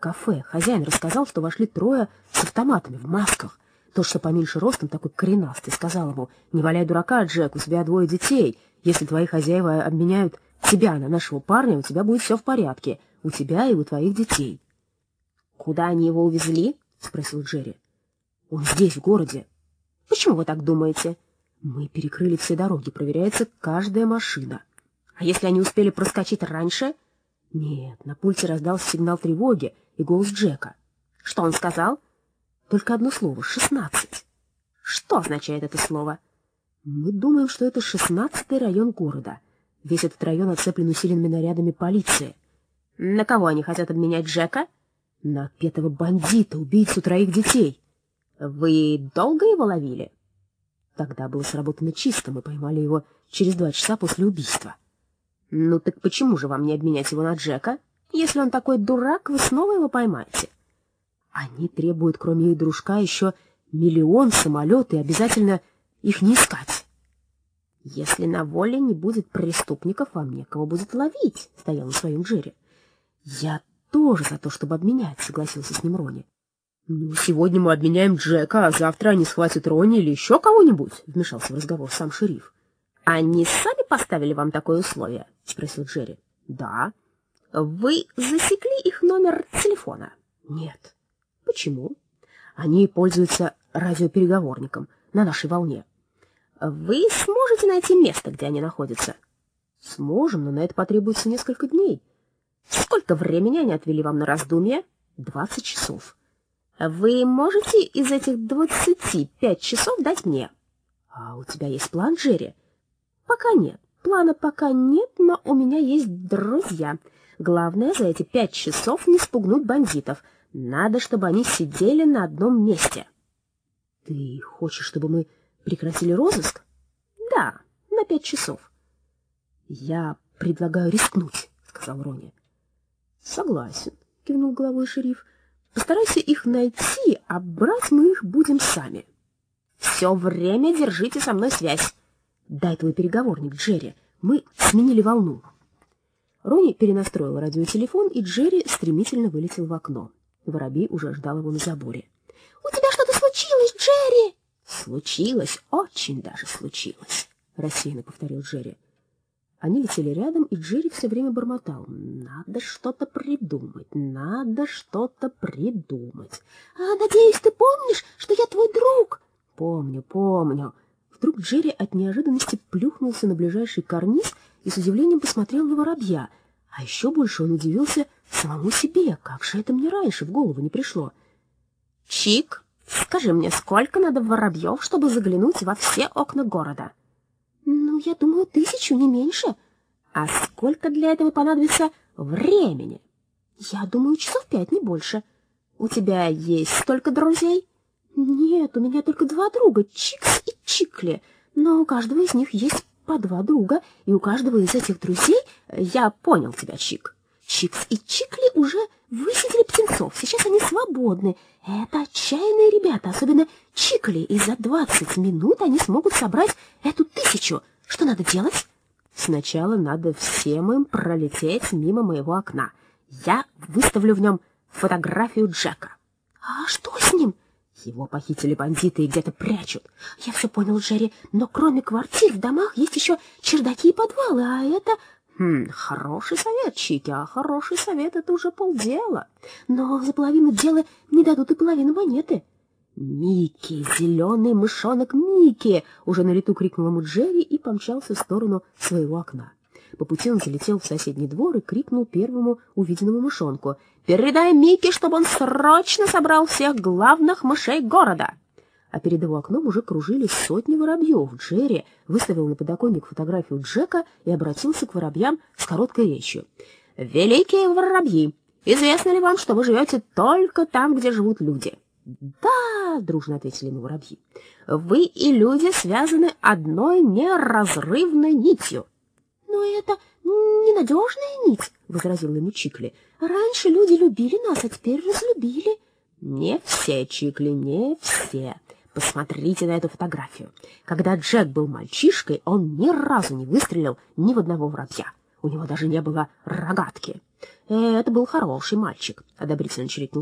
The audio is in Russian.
кафе. Хозяин рассказал, что вошли трое с автоматами в масках. Тот, что поменьше ростом, такой коренастый, сказал ему, «Не валяй дурака, Джек, у тебя двое детей. Если твои хозяева обменяют тебя на нашего парня, у тебя будет все в порядке, у тебя и у твоих детей». «Куда они его увезли?» — спросил Джерри. «Он здесь, в городе». «Почему вы так думаете?» «Мы перекрыли все дороги, проверяется каждая машина». «А если они успели проскочить раньше?» «Нет, на пульте раздался сигнал тревоги и голос Джека». «Что он сказал?» Только одно слово — шестнадцать. Что означает это слово? Мы думаем, что это шестнадцатый район города. Весь этот район оцеплен усиленными нарядами полиции. На кого они хотят обменять Джека? На отпетого бандита, убийцу троих детей. Вы долго его ловили? Тогда было сработано чисто, мы поймали его через два часа после убийства. Ну так почему же вам не обменять его на Джека? Если он такой дурак, вы снова его поймаете. Они требуют, кроме их дружка, еще миллион самолет, и обязательно их не искать. Если на воле не будет преступников, вам некого будет ловить, — стоял на своем Джерри. Я тоже за то, чтобы обменять, — согласился с ним Рони. Ну, сегодня мы обменяем Джека, а завтра они схватят Рони или еще кого-нибудь, — вмешался в разговор сам шериф. — Они сами поставили вам такое условие? — спросил Джерри. — Да. — Вы засекли их номер телефона? — Нет. Почему? Они пользуются радиопереговорником на нашей волне. Вы сможете найти место, где они находятся? Сможем, но на это потребуется несколько дней. Сколько времени они отвели вам на раздумье? Двадцать часов. Вы можете из этих двадцати пять часов дать мне? А у тебя есть план, Джерри? Пока нет. Плана пока нет, но у меня есть друзья. Главное, за эти пять часов не спугнуть бандитов — надо, чтобы они сидели на одном месте. — Ты хочешь, чтобы мы прекратили розыск? — Да, на пять часов. — Я предлагаю рискнуть, — сказал Рони. — Согласен, — кивнул головой шериф. — Постарайся их найти, а брать мы их будем сами. Все время держите со мной связь. Дай твой переговорник, Джерри. Мы сменили волну. Рони перенастроил радиотелефон, и Джерри стремительно вылетел в окно. Воробей уже ждал его на заборе. — У тебя что-то случилось, Джерри? — Случилось, очень даже случилось, — рассеянно повторил Джерри. Они летели рядом, и Джерри все время бормотал. «Надо что-то придумать, надо что-то придумать». «А, надеюсь, ты помнишь, что я твой друг?» «Помню, помню». Вдруг Джерри от неожиданности плюхнулся на ближайший карниз и с удивлением посмотрел на воробья. А еще больше он удивился самому себе. Как же это мне раньше в голову не пришло? Чик, скажи мне, сколько надо воробьев, чтобы заглянуть во все окна города? Ну, я думаю, тысячу, не меньше. А сколько для этого понадобится времени? Я думаю, часов пять, не больше. У тебя есть столько друзей? Нет, у меня только два друга, Чикс и Чикли, но у каждого из них есть по два друга, и у каждого из этих друзей... Я понял тебя, Чик. Чикс и Чикли уже высидели птенцов, сейчас они свободны. Это отчаянные ребята, особенно Чикли, и за двадцать минут они смогут собрать эту тысячу. Что надо делать? Сначала надо всем им пролететь мимо моего окна. Я выставлю в нем фотографию Джека. А что? Его похитили бандиты и где-то прячут. Я все понял, Джерри, но кроме квартир в домах есть еще чердаки и подвалы, а это... Хм, хороший совет, Чики, а хороший совет — это уже полдела. Но за половину дела не дадут и половину монеты. «Микки, зеленый мышонок Микки!» — уже на лету крикнул ему Джерри и помчался в сторону своего окна. По пути он залетел в соседний двор и крикнул первому увиденному мышонку. «Передай Микки, чтобы он срочно собрал всех главных мышей города!» А перед его окном уже кружились сотни воробьев. Джерри выставил на подоконник фотографию Джека и обратился к воробьям с короткой речью. «Великие воробьи! Известно ли вам, что вы живете только там, где живут люди?» «Да!» — дружно ответили ему воробьи. «Вы и люди связаны одной неразрывной нитью». «Но это ненадежная нить», — возразил ему Чикли. «Раньше люди любили нас, а теперь разлюбили». «Не все, Чикли, не все. Посмотрите на эту фотографию. Когда Джек был мальчишкой, он ни разу не выстрелил ни в одного воробья. У него даже не было рогатки. «Э, «Это был хороший мальчик», — одобрительно чирикнул